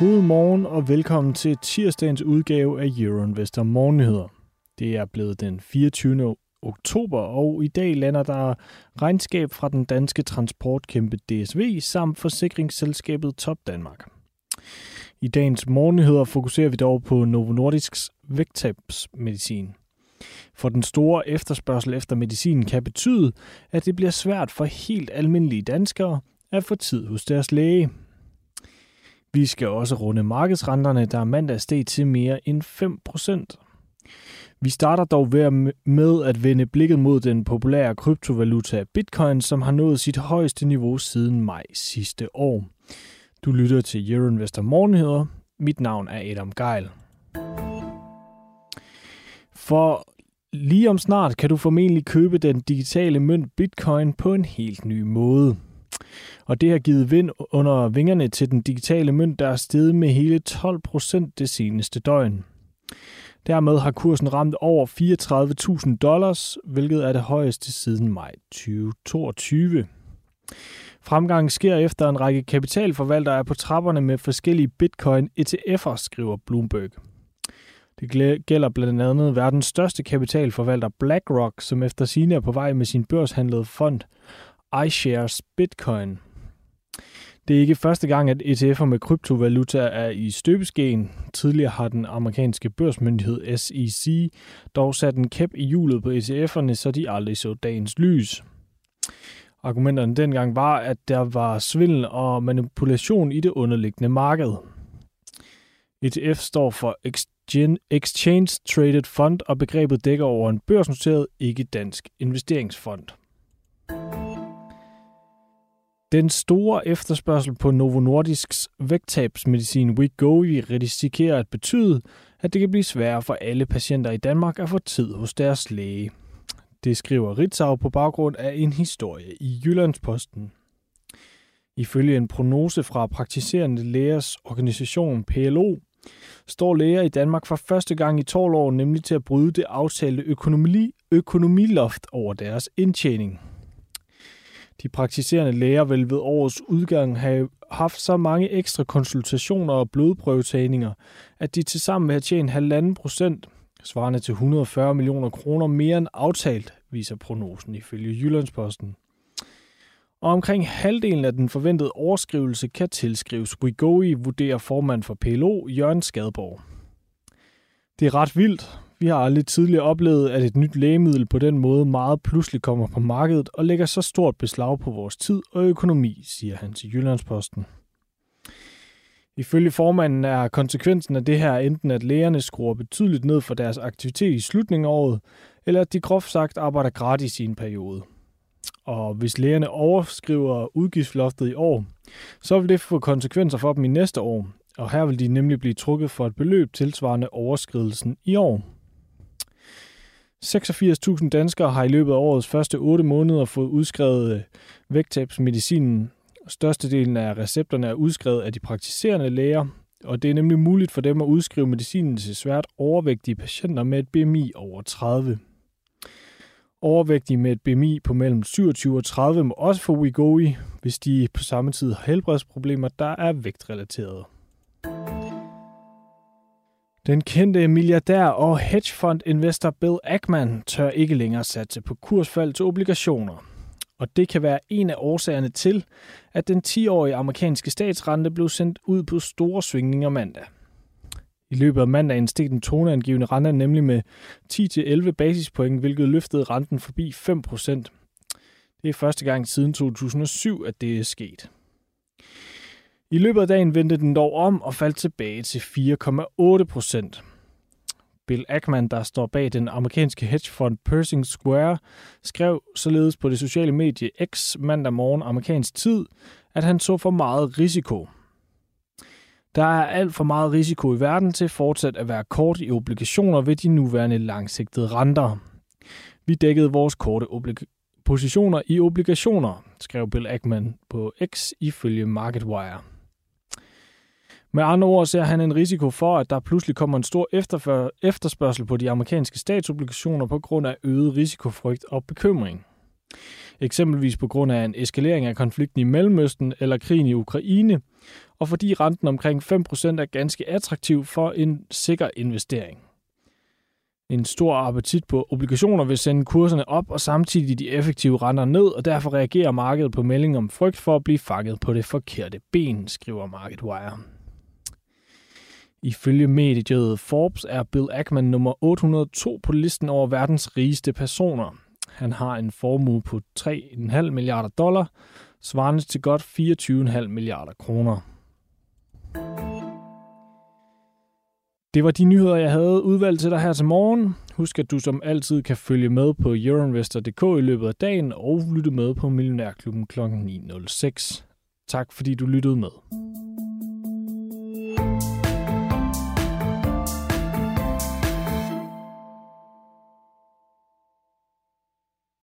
God morgen og velkommen til tirsdagens udgave af Euroinvestor Morgennyheder. Det er blevet den 24. oktober, og i dag lander der regnskab fra den danske transportkæmpe DSV samt forsikringsselskabet Top Danmark. I dagens morgennyheder fokuserer vi dog på Novo Nordisks vægttabsmedicin. For den store efterspørgsel efter medicinen kan betyde, at det bliver svært for helt almindelige danskere at få tid hos deres læge. Vi skal også runde markedsrenterne, der mandag steg til mere end 5%. Vi starter dog ved med at vende blikket mod den populære kryptovaluta Bitcoin, som har nået sit højeste niveau siden maj sidste år. Du lytter til Euroinvestor Morgenheder. Mit navn er Adam Geil. For lige om snart kan du formentlig købe den digitale mønt Bitcoin på en helt ny måde. Og det har givet vind under vingerne til den digitale mønt, der er steget med hele 12 procent det seneste døgn. Dermed har kursen ramt over 34.000 dollars, hvilket er det højeste siden maj 2022. Fremgangen sker efter en række kapitalforvaltere er på trapperne med forskellige bitcoin ETF'er, skriver Bloomberg. Det gælder blandt andet verdens største kapitalforvalter BlackRock, som efter sine er på vej med sin børshandlede fond iShares Bitcoin. Det er ikke første gang, at ETF'er med kryptovaluta er i støbeskeen. Tidligere har den amerikanske børsmyndighed SEC dog sat en kæp i hjulet på ETF'erne, så de aldrig så dagens lys. Argumenterne dengang var, at der var svindel og manipulation i det underliggende marked. ETF står for Exchange Traded Fund, og begrebet dækker over en børsnoteret, ikke dansk investeringsfond. Den store efterspørgsel på Novo Nordisks vægttabsmedicin Wegovy risikerer at betyde, at det kan blive sværere for alle patienter i Danmark at få tid hos deres læge. Det skriver Ritzau på baggrund af en historie i Jyllandsposten. Ifølge en prognose fra praktiserende lægers organisation PLO, står læger i Danmark for første gang i 12 år nemlig til at bryde det aftalte økonomi, økonomiloft over deres indtjening. De praktiserende læger vil ved årets udgang have haft så mange ekstra konsultationer og blodprøvetagninger, at de tilsammen vil have tjent 1,5 procent, svarende til 140 millioner kroner mere end aftalt, viser prognosen ifølge Jyllandsposten. Og omkring halvdelen af den forventede overskrivelse kan tilskrives Wigoi, vurderer formand for PLO, Jørgen Skadborg. Det er ret vildt, vi har aldrig tidligere oplevet, at et nyt lægemiddel på den måde meget pludselig kommer på markedet og lægger så stort beslag på vores tid og økonomi, siger han til Jyllandsposten. Ifølge formanden er konsekvensen af det her enten, at lægerne skruer betydeligt ned for deres aktivitet i slutningen af året, eller at de groft sagt arbejder gratis i en periode. Og hvis lægerne overskriver udgiftsloftet i år, så vil det få konsekvenser for dem i næste år, og her vil de nemlig blive trukket for et beløb tilsvarende overskridelsen i år. 86.000 danskere har i løbet af årets første 8 måneder fået udskrevet øh, vægttabsmedicinen. Størstedelen af recepterne er udskrevet af de praktiserende læger, og det er nemlig muligt for dem at udskrive medicinen til svært overvægtige patienter med et BMI over 30. Overvægtige med et BMI på mellem 27 og 30 må også få Wegovy, hvis de på samme tid har helbredsproblemer, der er vægtrelaterede. Den kendte milliardær og hedgefondinvestor Bill Ackman tør ikke længere satse på kursfald til obligationer. Og det kan være en af årsagerne til, at den 10-årige amerikanske statsrente blev sendt ud på store svingninger mandag. I løbet af mandagen steg den toneangivende rente nemlig med 10-11 basispoint, hvilket løftede renten forbi 5%. Det er første gang siden 2007, at det er sket. I løbet af dagen vendte den dog om og faldt tilbage til 4,8 procent. Bill Ackman, der står bag den amerikanske hedgefond Pershing Square, skrev således på det sociale medie X mandag morgen amerikansk tid, at han så for meget risiko. Der er alt for meget risiko i verden til fortsat at være kort i obligationer ved de nuværende langsigtede renter. Vi dækkede vores korte oblig- positioner i obligationer, skrev Bill Ackman på X ifølge MarketWire. Med andre ord ser han en risiko for, at der pludselig kommer en stor efterspørgsel på de amerikanske statsobligationer på grund af øget risikofrygt og bekymring. Eksempelvis på grund af en eskalering af konflikten i Mellemøsten eller krigen i Ukraine, og fordi renten omkring 5% er ganske attraktiv for en sikker investering. En stor appetit på obligationer vil sende kurserne op og samtidig de effektive renter ned, og derfor reagerer markedet på meldingen om frygt for at blive fanget på det forkerte ben, skriver MarketWire. Ifølge mediet Forbes er Bill Ackman nummer 802 på listen over verdens rigeste personer. Han har en formue på 3,5 milliarder dollar, svarende til godt 24,5 milliarder kroner. Det var de nyheder, jeg havde udvalgt til dig her til morgen. Husk, at du som altid kan følge med på euroinvestor.dk i løbet af dagen og lytte med på Millionærklubben kl. 9.06. Tak fordi du lyttede med.